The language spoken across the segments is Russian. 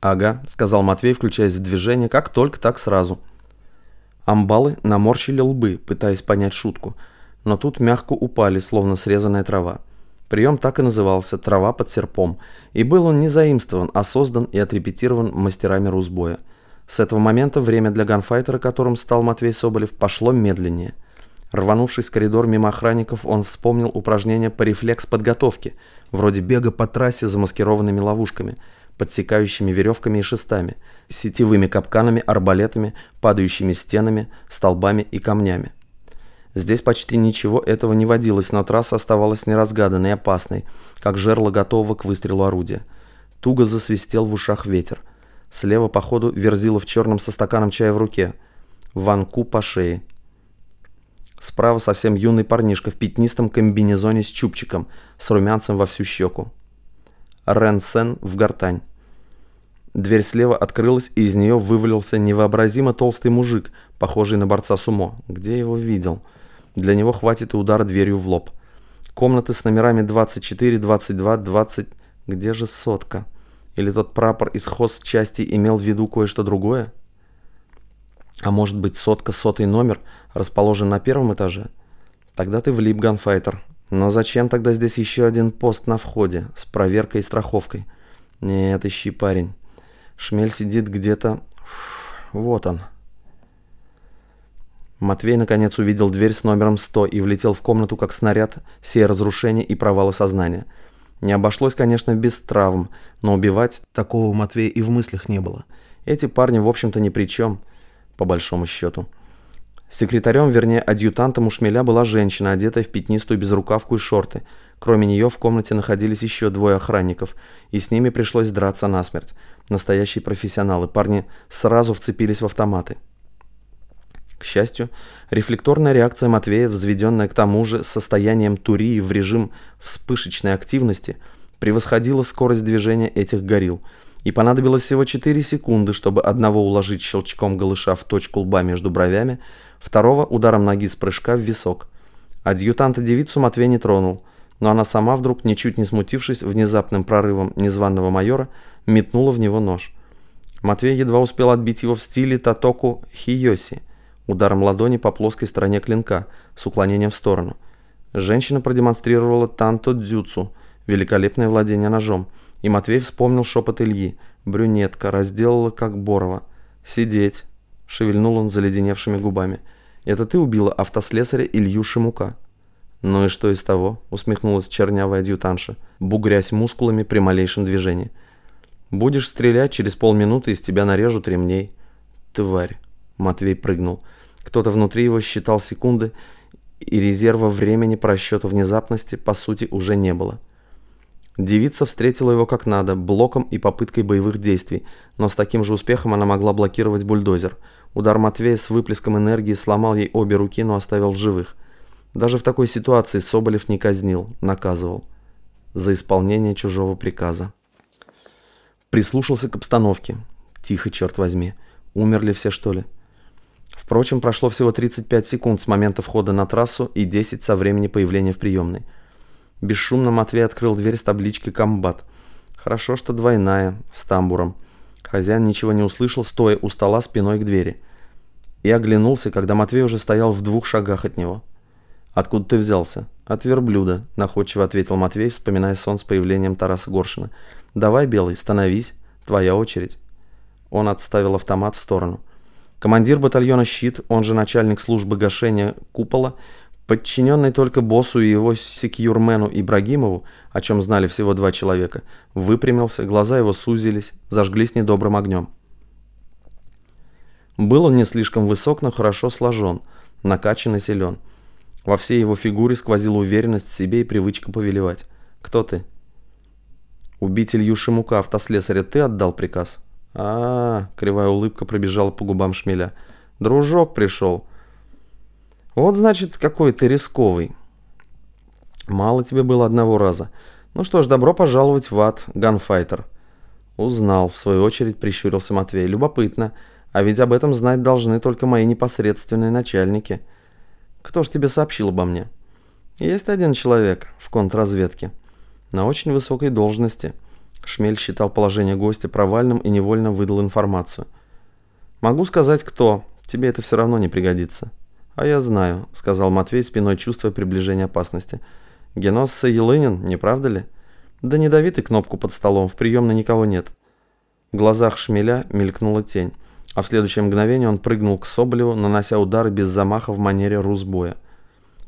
«Ага», — сказал Матвей, включаясь в движение, как только, так сразу. Амбалы наморщили лбы, пытаясь понять шутку, но тут мягко упали, словно срезанная трава. Прием так и назывался «трава под серпом», и был он не заимствован, а создан и отрепетирован мастерами русбоя. С этого момента время для ганфайтера, которым стал Матвей Соболев, пошло медленнее. Рванувшись в коридор мимо охранников, он вспомнил упражнения по рефлекс-подготовке, вроде бега по трассе замаскированными ловушками, подсекающими веревками и шестами, сетевыми капканами, арбалетами, падающими стенами, столбами и камнями. Здесь почти ничего этого не водилось, но трасса оставалась неразгаданной и опасной, как жерло готового к выстрелу орудия. Туго засвистел в ушах ветер. Слева по ходу верзила в черном со стаканом чая в руке. Ванку по шее. Справа совсем юный парнишка в пятнистом комбинезоне с чубчиком, с румянцем во всю щеку. Рен Сен в гортань. Дверь слева открылась, и из нее вывалился невообразимо толстый мужик, похожий на борца сумо. Где его видел? — для него хватит и удара дверью в лоб. Комнаты с номерами 24, 22, 20... Где же сотка? Или тот прапор из части имел в виду кое-что другое? А может быть сотка, сотый номер расположен на первом этаже? Тогда ты влип, ганфайтер. Но зачем тогда здесь еще один пост на входе с проверкой и страховкой? Нет, ищи, парень. Шмель сидит где-то... Вот он. Матвей наконец увидел дверь с номером 100 и влетел в комнату как снаряд, сея разрушение и провалы сознания. Не обошлось, конечно, без травм, но убивать такого Матвея и в мыслях не было. Эти парни, в общем-то, ни при чем, по большому счету. Секретарем, вернее, адъютантом у Шмеля была женщина, одетая в пятнистую безрукавку и шорты. Кроме нее в комнате находились еще двое охранников, и с ними пришлось драться насмерть. Настоящие профессионалы. Парни сразу вцепились в автоматы. К счастью, рефлекторная реакция Матвея, взведенная к тому же состоянием Турии в режим вспышечной активности, превосходила скорость движения этих горил, и понадобилось всего 4 секунды, чтобы одного уложить щелчком голыша в точку лба между бровями, второго ударом ноги с прыжка в висок. Адъютанта девицу Матвей не тронул, но она сама вдруг, ничуть не смутившись внезапным прорывом незваного майора, метнула в него нож. Матвей едва успел отбить его в стиле Татоку Хиоси – ударом ладони по плоской стороне клинка с уклонением в сторону. Женщина продемонстрировала танто дзюцу, великолепное владение ножом, и Матвей вспомнил шепот Ильи. Брюнетка разделала как Борова. «Сидеть!» — шевельнул он заледеневшими губами. «Это ты убила автослесаря Илью Шимука?» «Ну и что из того?» — усмехнулась чернявая адъютанша, бугрясь мускулами при малейшем движении. «Будешь стрелять, через полминуты из тебя нарежут ремней». «Тварь!» — Матвей прыгнул. Кто-то внутри его считал секунды, и резерва времени по расчету внезапности, по сути, уже не было. Девица встретила его как надо, блоком и попыткой боевых действий, но с таким же успехом она могла блокировать бульдозер. Удар Матвея с выплеском энергии сломал ей обе руки, но оставил живых. Даже в такой ситуации Соболев не казнил, наказывал. За исполнение чужого приказа. Прислушался к обстановке. Тихо, черт возьми. Умерли все, что ли? Впрочем, прошло всего 35 секунд с момента входа на трассу и 10 со времени появления в приемной. Бесшумно Матвей открыл дверь с табличкой «Комбат». Хорошо, что двойная, с тамбуром. Хозяин ничего не услышал, стоя у стола спиной к двери. И оглянулся, когда Матвей уже стоял в двух шагах от него. «Откуда ты взялся?» «От верблюда», – находчиво ответил Матвей, вспоминая сон с появлением Тараса Горшина. «Давай, Белый, становись. Твоя очередь». Он отставил автомат в сторону. Командир батальона «Щит», он же начальник службы гашения купола, подчиненный только боссу и его секьюрмену Ибрагимову, о чем знали всего два человека, выпрямился, глаза его сузились, зажглись недобрым огнем. Был он не слишком высок, но хорошо сложен, накачан и силен. Во всей его фигуре сквозила уверенность в себе и привычка повелевать. «Кто ты?» «Убить Илью Шимука, автослесаря, ты отдал приказ?» а, -а, -а кривая улыбка пробежала по губам шмеля. «Дружок пришел». «Вот, значит, какой ты рисковый». «Мало тебе было одного раза. Ну что ж, добро пожаловать в ад, ганфайтер». «Узнал», — в свою очередь прищурился Матвей. «Любопытно. А ведь об этом знать должны только мои непосредственные начальники. Кто ж тебе сообщил обо мне?» «Есть один человек в контрразведке. На очень высокой должности. Шмель считал положение гостя провальным и невольно выдал информацию. «Могу сказать, кто. Тебе это все равно не пригодится». «А я знаю», — сказал Матвей, спиной чувствуя приближение опасности. «Геносса Елынин, не правда ли?» «Да не дави ты кнопку под столом, в приемной никого нет». В глазах шмеля мелькнула тень, а в следующее мгновение он прыгнул к Соболеву, нанося удары без замаха в манере русбоя.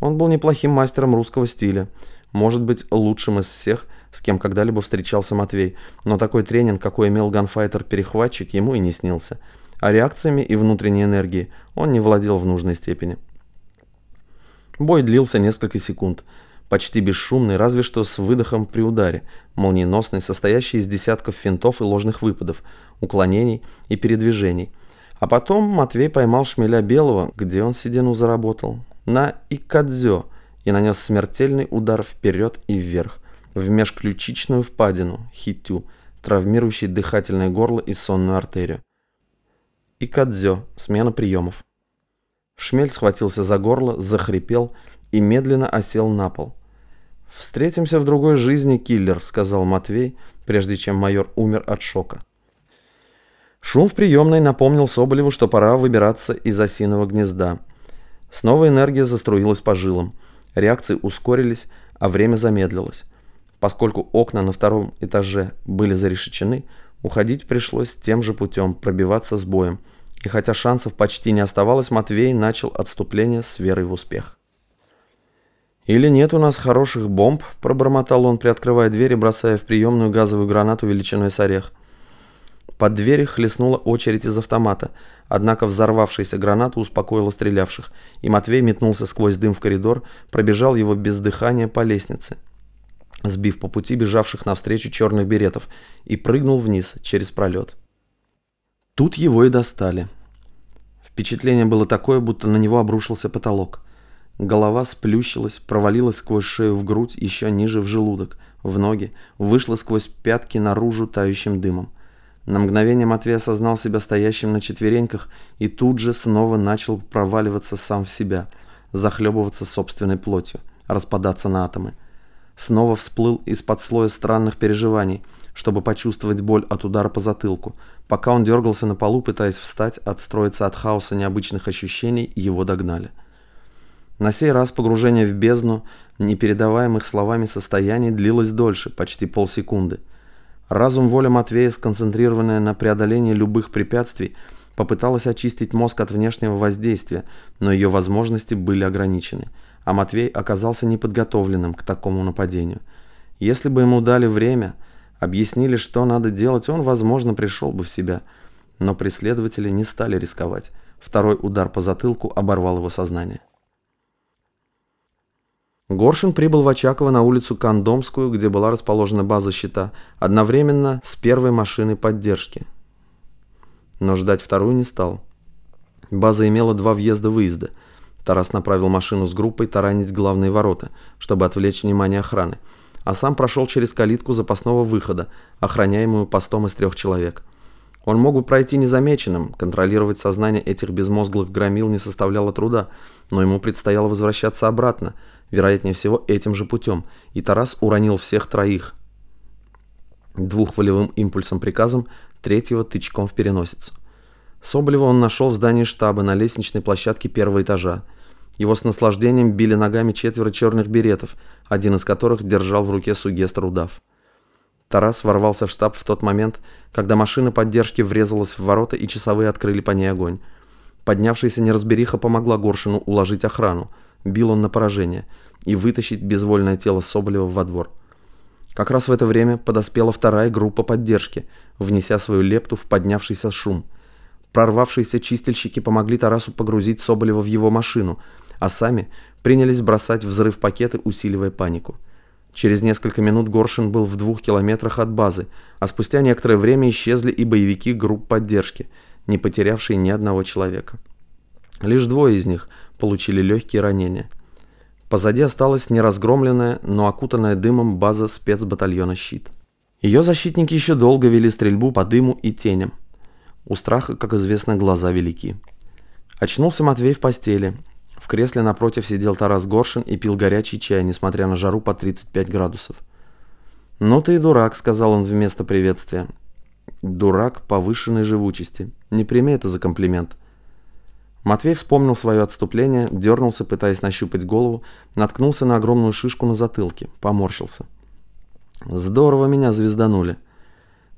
Он был неплохим мастером русского стиля, может быть, лучшим из всех, с кем когда-либо встречался Матвей, но такой тренинг, какой имел ганфайтер-перехватчик, ему и не снился. А реакциями и внутренней энергией он не владел в нужной степени. Бой длился несколько секунд, почти бесшумный, разве что с выдохом при ударе, молниеносный, состоящий из десятков финтов и ложных выпадов, уклонений и передвижений. А потом Матвей поймал шмеля белого, где он седину заработал, на икадзё и нанес смертельный удар вперед и вверх, в межключичную впадину, хитю, травмирующий дыхательное горло и сонную артерию. Икадзё, смена приемов. Шмель схватился за горло, захрипел и медленно осел на пол. «Встретимся в другой жизни, киллер», — сказал Матвей, прежде чем майор умер от шока. Шум в приемной напомнил Соболеву, что пора выбираться из осиного гнезда. Снова энергия заструилась по жилам. Реакции ускорились, а время замедлилось. Поскольку окна на втором этаже были зарешечены, уходить пришлось тем же путем, пробиваться с боем. И хотя шансов почти не оставалось, Матвей начал отступление с верой в успех. «Или нет у нас хороших бомб?» – пробормотал он, приоткрывая дверь и бросая в приемную газовую гранату величиной с орех. Под дверью хлестнула очередь из автомата, однако взорвавшаяся граната успокоила стрелявших, и Матвей метнулся сквозь дым в коридор, пробежал его без дыхания по лестнице – сбив по пути бежавших навстречу черных беретов, и прыгнул вниз через пролет. Тут его и достали. Впечатление было такое, будто на него обрушился потолок. Голова сплющилась, провалилась сквозь шею в грудь, еще ниже в желудок, в ноги, вышла сквозь пятки наружу тающим дымом. На мгновение Матвей осознал себя стоящим на четвереньках и тут же снова начал проваливаться сам в себя, захлебываться собственной плотью, распадаться на атомы снова всплыл из-под слоя странных переживаний, чтобы почувствовать боль от удара по затылку. Пока он дергался на полу, пытаясь встать, отстроиться от хаоса необычных ощущений, его догнали. На сей раз погружение в бездну непередаваемых словами состояний длилось дольше, почти полсекунды. Разум воля Матвея, сконцентрированная на преодолении любых препятствий, попыталась очистить мозг от внешнего воздействия, но ее возможности были ограничены – а Матвей оказался неподготовленным к такому нападению. Если бы ему дали время, объяснили, что надо делать, он, возможно, пришел бы в себя. Но преследователи не стали рисковать. Второй удар по затылку оборвал его сознание. Горшин прибыл в Очаково на улицу Кондомскую, где была расположена база щита, одновременно с первой машиной поддержки. Но ждать вторую не стал. База имела два въезда-выезда – Тарас направил машину с группой таранить главные ворота, чтобы отвлечь внимание охраны, а сам прошел через калитку запасного выхода, охраняемую постом из трех человек. Он мог бы пройти незамеченным, контролировать сознание этих безмозглых громил не составляло труда, но ему предстояло возвращаться обратно, вероятнее всего этим же путем, и Тарас уронил всех троих. Двух волевым импульсом приказом, третьего тычком в переносицу. Соболева он нашел в здании штаба на лестничной площадке первого этажа. Его с наслаждением били ногами четверо черных беретов, один из которых держал в руке сугестр удав. Тарас ворвался в штаб в тот момент, когда машина поддержки врезалась в ворота и часовые открыли по ней огонь. Поднявшаяся неразбериха помогла Горшину уложить охрану, бил он на поражение, и вытащить безвольное тело Соболева во двор. Как раз в это время подоспела вторая группа поддержки, внеся свою лепту в поднявшийся шум – Прорвавшиеся чистильщики помогли Тарасу погрузить Соболева в его машину, а сами принялись бросать взрыв пакеты, усиливая панику. Через несколько минут Горшин был в двух километрах от базы, а спустя некоторое время исчезли и боевики групп поддержки, не потерявшие ни одного человека. Лишь двое из них получили легкие ранения. Позади осталась неразгромленная, но окутанная дымом база спецбатальона «Щит». Ее защитники еще долго вели стрельбу по дыму и теням. У страха, как известно, глаза велики. Очнулся Матвей в постели. В кресле напротив сидел Тарас Горшин и пил горячий чай, несмотря на жару по 35 градусов. «Ну ты и дурак», — сказал он вместо приветствия. «Дурак повышенной живучести. Не прими это за комплимент». Матвей вспомнил свое отступление, дернулся, пытаясь нащупать голову, наткнулся на огромную шишку на затылке, поморщился. «Здорово меня звезданули».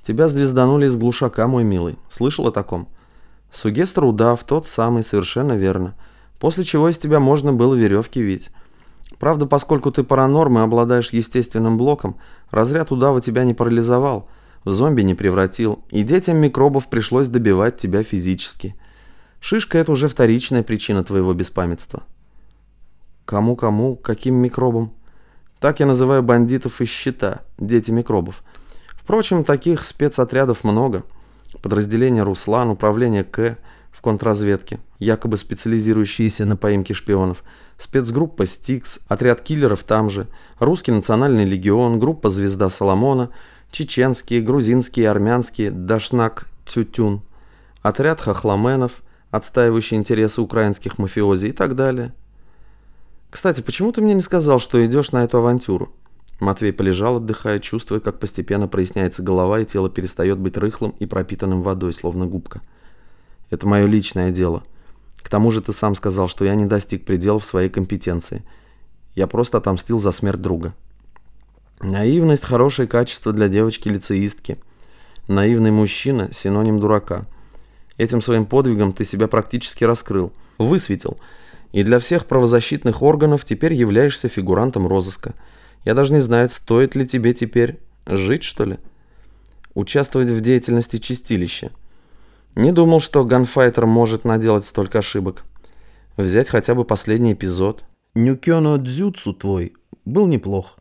«Тебя звезданули из глушака, мой милый. Слышал о таком?» «Сугестр удав, тот самый, совершенно верно. После чего из тебя можно было веревки вить. Правда, поскольку ты паранорм и обладаешь естественным блоком, разряд удава тебя не парализовал, в зомби не превратил, и детям микробов пришлось добивать тебя физически». Шишка – это уже вторичная причина твоего беспамятства. Кому-кому, каким микробам? Так я называю бандитов из щита, дети микробов. Впрочем, таких спецотрядов много. Подразделение «Руслан», управление «К» в контрразведке, якобы специализирующиеся на поимке шпионов, спецгруппа «Стикс», отряд киллеров там же, русский национальный легион, группа «Звезда Соломона», чеченские, грузинские, армянские, Дашнак, Тютюн, отряд хохламенов, отстаивающий интересы украинских мафиози и так далее. Кстати, почему ты мне не сказал, что идешь на эту авантюру? Матвей полежал, отдыхая, чувствуя, как постепенно проясняется голова, и тело перестает быть рыхлым и пропитанным водой, словно губка. Это мое личное дело. К тому же ты сам сказал, что я не достиг пределов своей компетенции. Я просто отомстил за смерть друга. Наивность – хорошее качество для девочки-лицеистки. Наивный мужчина – синоним дурака – Этим своим подвигом ты себя практически раскрыл, высветил. И для всех правозащитных органов теперь являешься фигурантом розыска. Я даже не знаю, стоит ли тебе теперь жить, что ли? Участвовать в деятельности чистилища. Не думал, что ганфайтер может наделать столько ошибок. Взять хотя бы последний эпизод. Нюкёно дзюцу твой был неплох.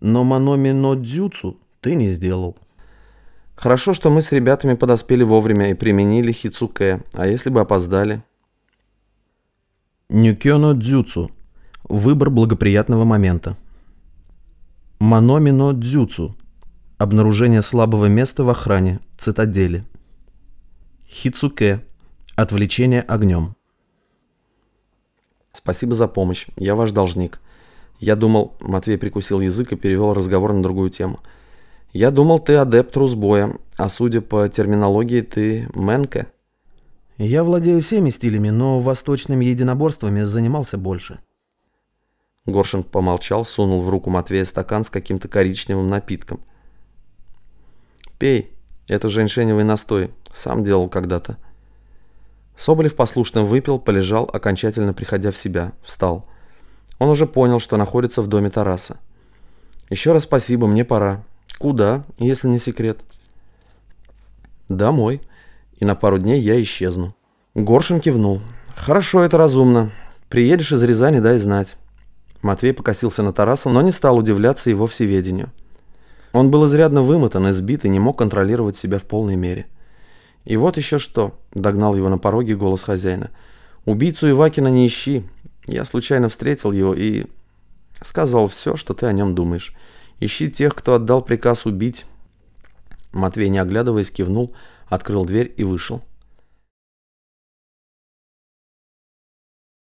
Но маноми но дзюцу ты не сделал. Хорошо, что мы с ребятами подоспели вовремя и применили хицуке, а если бы опоздали? Нюкёно дзюцу. Выбор благоприятного момента. Маномино дзюцу. Обнаружение слабого места в охране, цитадели. Хицуке. Отвлечение огнем. Спасибо за помощь. Я ваш должник. Я думал... Матвей прикусил язык и перевел разговор на другую тему. Я думал, ты адепт русбоя, а судя по терминологии, ты мэнка. Я владею всеми стилями, но восточными единоборствами занимался больше. Горшин помолчал, сунул в руку Матвея стакан с каким-то коричневым напитком. «Пей, это женьшеневый настой, сам делал когда-то». Соболев послушно выпил, полежал, окончательно приходя в себя, встал. Он уже понял, что находится в доме Тараса. «Еще раз спасибо, мне пора. Куда, если не секрет? Домой. И на пару дней я исчезну. Горшин кивнул. Хорошо, это разумно. Приедешь из Рязани, дай знать. Матвей покосился на Тараса, но не стал удивляться его всеведению. Он был изрядно вымотан, избит и не мог контролировать себя в полной мере. И вот еще что, догнал его на пороге голос хозяина. Убийцу Ивакина не ищи. Я случайно встретил его и сказал все, что ты о нем думаешь. Ищи тех, кто отдал приказ убить. Матвей, не оглядываясь, кивнул, открыл дверь и вышел.